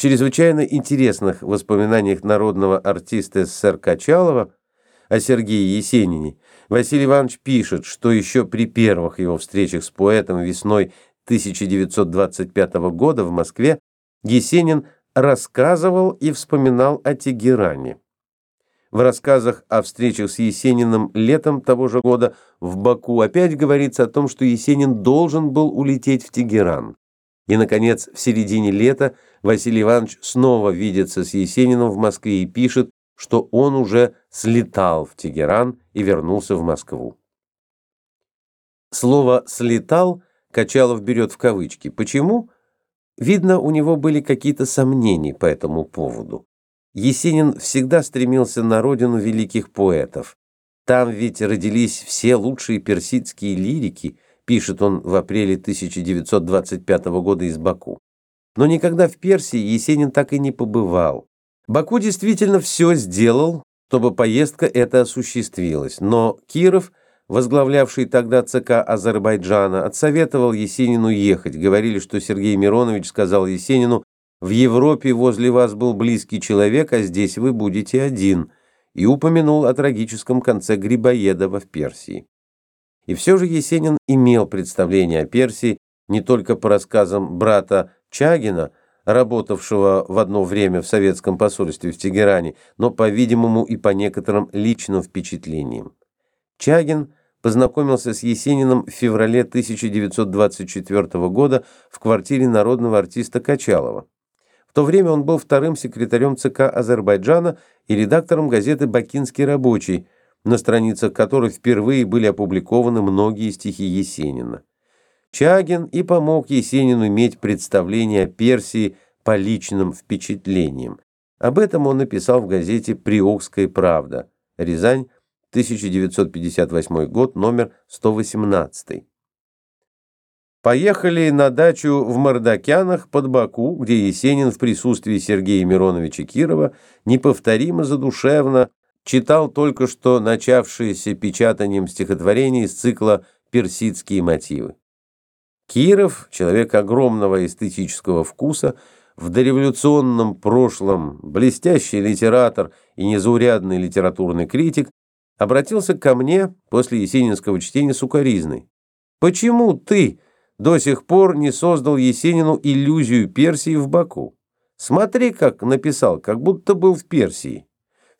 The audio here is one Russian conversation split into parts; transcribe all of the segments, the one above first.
чрезвычайно интересных воспоминаниях народного артиста СССР Качалова о Сергее Есенине Василий Иванович пишет, что еще при первых его встречах с поэтом весной 1925 года в Москве Есенин рассказывал и вспоминал о Тегеране. В рассказах о встречах с Есениным летом того же года в Баку опять говорится о том, что Есенин должен был улететь в Тегеран. И, наконец, в середине лета Василий Иванович снова видится с Есениным в Москве и пишет, что он уже слетал в Тегеран и вернулся в Москву. Слово «слетал» Качалов берет в кавычки. Почему? Видно, у него были какие-то сомнения по этому поводу. Есенин всегда стремился на родину великих поэтов. Там ведь родились все лучшие персидские лирики – пишет он в апреле 1925 года из Баку. Но никогда в Персии Есенин так и не побывал. Баку действительно все сделал, чтобы поездка эта осуществилась, но Киров, возглавлявший тогда ЦК Азербайджана, отсоветовал Есенину ехать. Говорили, что Сергей Миронович сказал Есенину, «В Европе возле вас был близкий человек, а здесь вы будете один», и упомянул о трагическом конце Грибоедова в Персии. И все же Есенин имел представление о Персии не только по рассказам брата Чагина, работавшего в одно время в советском посольстве в Тегеране, но, по-видимому, и по некоторым личным впечатлениям. Чагин познакомился с Есениным в феврале 1924 года в квартире народного артиста Качалова. В то время он был вторым секретарем ЦК Азербайджана и редактором газеты «Бакинский рабочий», на страницах которой впервые были опубликованы многие стихи Есенина. Чагин и помог Есенину иметь представление о Персии по личным впечатлениям. Об этом он написал в газете «Приокская правда», Рязань, 1958 год, номер 118. Поехали на дачу в Мордокянах под Баку, где Есенин в присутствии Сергея Мироновича Кирова неповторимо задушевно читал только что начавшееся печатанием стихотворение из цикла «Персидские мотивы». Киров, человек огромного эстетического вкуса, в дореволюционном прошлом блестящий литератор и незаурядный литературный критик, обратился ко мне после есенинского чтения сукаризной. «Почему ты до сих пор не создал Есенину иллюзию Персии в Баку? Смотри, как написал, как будто был в Персии».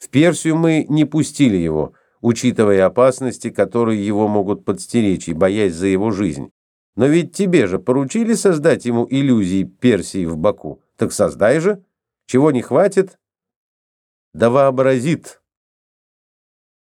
В Персию мы не пустили его, учитывая опасности, которые его могут подстеречь и боясь за его жизнь. Но ведь тебе же поручили создать ему иллюзии Персии в Баку. Так создай же. Чего не хватит? Да вообразит